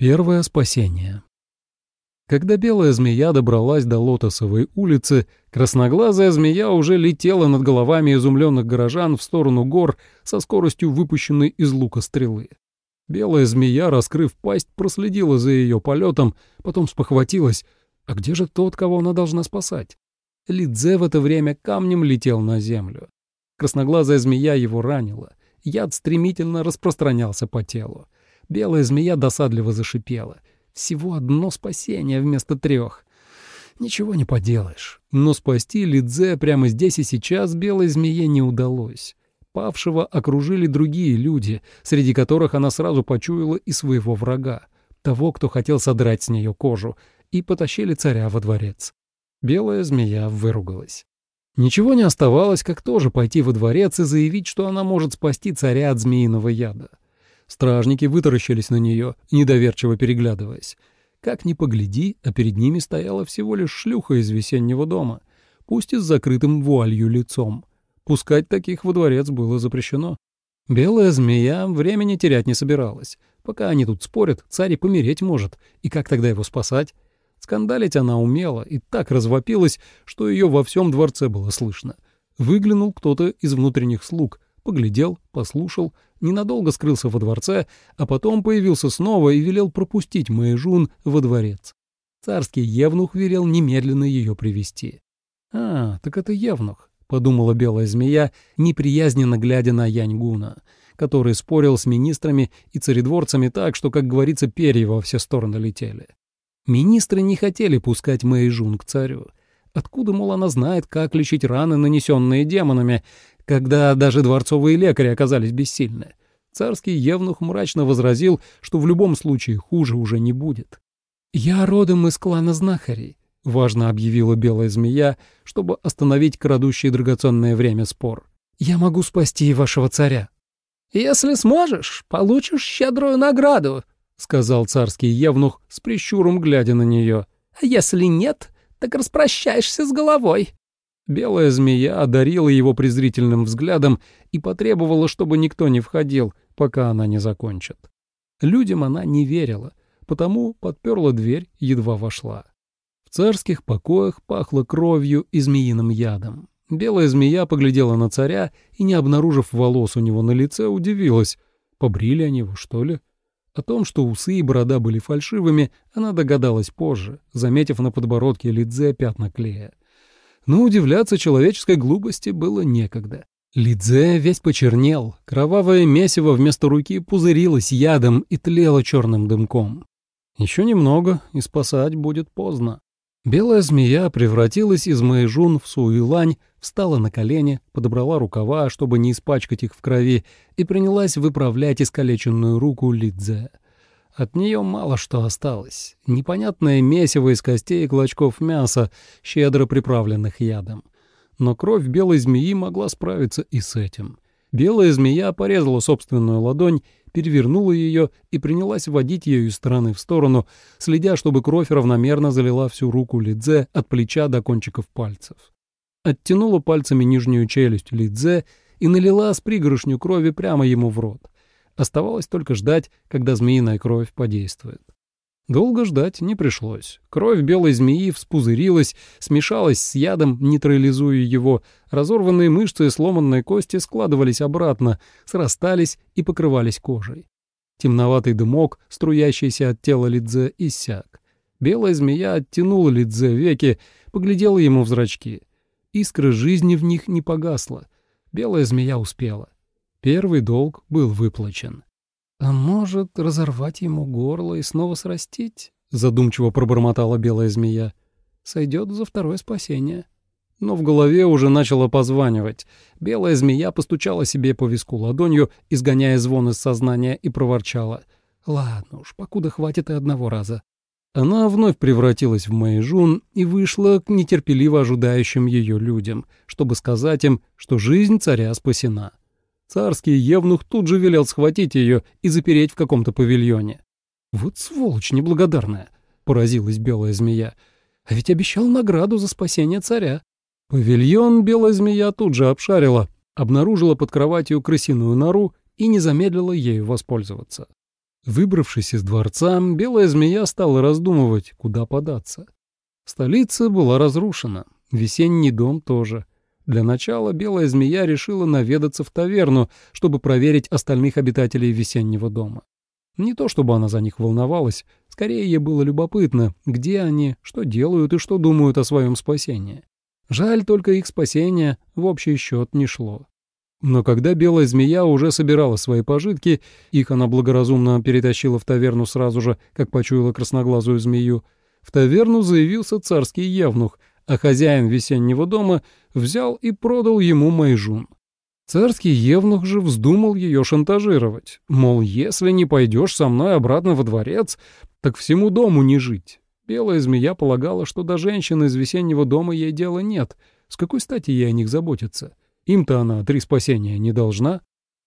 Первое спасение. Когда белая змея добралась до Лотосовой улицы, красноглазая змея уже летела над головами изумленных горожан в сторону гор со скоростью выпущенной из лука стрелы. Белая змея, раскрыв пасть, проследила за ее полетом, потом спохватилась. А где же тот, кого она должна спасать? Лидзе в это время камнем летел на землю. Красноглазая змея его ранила. Яд стремительно распространялся по телу. Белая змея досадливо зашипела. Всего одно спасение вместо трех. Ничего не поделаешь. Но спасти Лидзе прямо здесь и сейчас белой змее не удалось. Павшего окружили другие люди, среди которых она сразу почуяла и своего врага, того, кто хотел содрать с нее кожу, и потащили царя во дворец. Белая змея выругалась. Ничего не оставалось, как тоже пойти во дворец и заявить, что она может спасти царя от змеиного яда. Стражники вытаращились на нее, недоверчиво переглядываясь. Как ни погляди, а перед ними стояла всего лишь шлюха из весеннего дома, пусть и с закрытым вуалью лицом. Пускать таких во дворец было запрещено. Белая змея времени терять не собиралась. Пока они тут спорят, царь и помереть может, и как тогда его спасать? Скандалить она умела и так развопилась, что ее во всем дворце было слышно. Выглянул кто-то из внутренних слуг, поглядел, послушал, ненадолго скрылся во дворце, а потом появился снова и велел пропустить Мэйжун во дворец. Царский евнух велел немедленно ее привести. «А, так это евнух», — подумала белая змея, неприязненно глядя на Яньгуна, который спорил с министрами и царедворцами так, что, как говорится, перья во все стороны летели. Министры не хотели пускать Мэйжун к царю. Откуда, мол, она знает, как лечить раны, нанесенные демонами, когда даже дворцовые лекари оказались бессильны. Царский евнух мрачно возразил, что в любом случае хуже уже не будет. «Я родом из клана знахарей», — важно объявила белая змея, чтобы остановить крадущий драгоценное время спор. «Я могу спасти вашего царя». «Если сможешь, получишь щедрую награду», — сказал царский евнух с прищуром, глядя на нее. «А если нет, так распрощаешься с головой». Белая змея одарила его презрительным взглядом и потребовала, чтобы никто не входил, пока она не закончит. Людям она не верила, потому подперла дверь, едва вошла. В царских покоях пахло кровью и змеиным ядом. Белая змея поглядела на царя и, не обнаружив волос у него на лице, удивилась. Побрили они его, что ли? О том, что усы и борода были фальшивыми, она догадалась позже, заметив на подбородке Лидзе пятна клея но удивляться человеческой глупости было некогда. Лидзе весь почернел, кровавое месиво вместо руки пузырилось ядом и тлело черным дымком. Еще немного, и спасать будет поздно. Белая змея превратилась из Мэйжун в Суилань, встала на колени, подобрала рукава, чтобы не испачкать их в крови, и принялась выправлять искалеченную руку Лидзе. От нее мало что осталось. Непонятное месиво из костей и клочков мяса, щедро приправленных ядом. Но кровь белой змеи могла справиться и с этим. Белая змея порезала собственную ладонь, перевернула ее и принялась водить ею из стороны в сторону, следя, чтобы кровь равномерно залила всю руку Лидзе от плеча до кончиков пальцев. Оттянула пальцами нижнюю челюсть Лидзе и налила с пригоршню крови прямо ему в рот. Оставалось только ждать, когда змеиная кровь подействует. Долго ждать не пришлось. Кровь белой змеи вспузырилась, смешалась с ядом, нейтрализуя его. Разорванные мышцы и сломанные кости складывались обратно, срастались и покрывались кожей. Темноватый дымок, струящийся от тела Лидзе, иссяк. Белая змея оттянула Лидзе веки, поглядела ему в зрачки. Искра жизни в них не погасла. Белая змея успела. Первый долг был выплачен. «А может, разорвать ему горло и снова срастить?» — задумчиво пробормотала белая змея. «Сойдет за второе спасение». Но в голове уже начало позванивать. Белая змея постучала себе по виску ладонью, изгоняя звон из сознания, и проворчала. «Ладно уж, покуда хватит и одного раза». Она вновь превратилась в Мэйжун и вышла к нетерпеливо ожидающим ее людям, чтобы сказать им, что жизнь царя спасена. Царский евнух тут же велел схватить ее и запереть в каком-то павильоне. «Вот сволочь неблагодарная!» — поразилась белая змея. «А ведь обещал награду за спасение царя». Павильон белая змея тут же обшарила, обнаружила под кроватью крысиную нору и не замедлила ею воспользоваться. Выбравшись из дворца, белая змея стала раздумывать, куда податься. Столица была разрушена, весенний дом тоже. Для начала белая змея решила наведаться в таверну, чтобы проверить остальных обитателей весеннего дома. Не то чтобы она за них волновалась, скорее ей было любопытно, где они, что делают и что думают о своем спасении. Жаль, только их спасение в общий счет не шло. Но когда белая змея уже собирала свои пожитки, их она благоразумно перетащила в таверну сразу же, как почуяла красноглазую змею, в таверну заявился царский явнух, а хозяин весеннего дома взял и продал ему майжун. Царский евнух же вздумал ее шантажировать, мол, если не пойдешь со мной обратно во дворец, так всему дому не жить. Белая змея полагала, что до женщины из весеннего дома ей дела нет, с какой стати ей о них заботиться? Им-то она три спасения не должна.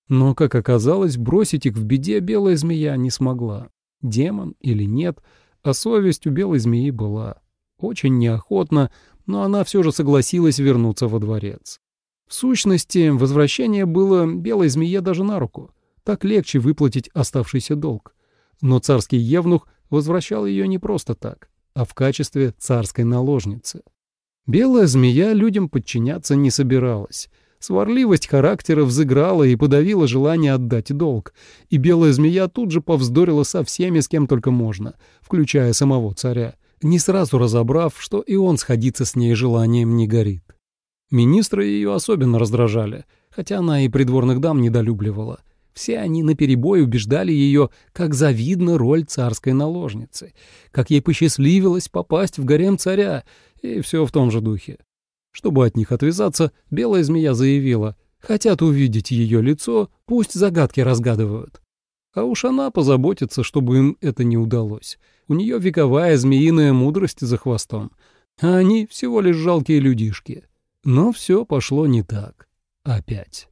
Но, как оказалось, бросить их в беде белая змея не смогла. Демон или нет, а совесть у белой змеи была. Очень неохотно, но она все же согласилась вернуться во дворец. В сущности, возвращение было белой змее даже на руку. Так легче выплатить оставшийся долг. Но царский евнух возвращал ее не просто так, а в качестве царской наложницы. Белая змея людям подчиняться не собиралась — Сварливость характера взыграла и подавила желание отдать долг, и белая змея тут же повздорила со всеми, с кем только можно, включая самого царя, не сразу разобрав, что и он сходиться с ней желанием не горит. Министры ее особенно раздражали, хотя она и придворных дам недолюбливала. Все они наперебой убеждали ее, как завидна роль царской наложницы, как ей посчастливилось попасть в гарем царя, и все в том же духе. Чтобы от них отвязаться, белая змея заявила, хотят увидеть ее лицо, пусть загадки разгадывают. А уж она позаботится, чтобы им это не удалось. У нее вековая змеиная мудрость за хвостом, а они всего лишь жалкие людишки. Но все пошло не так. Опять.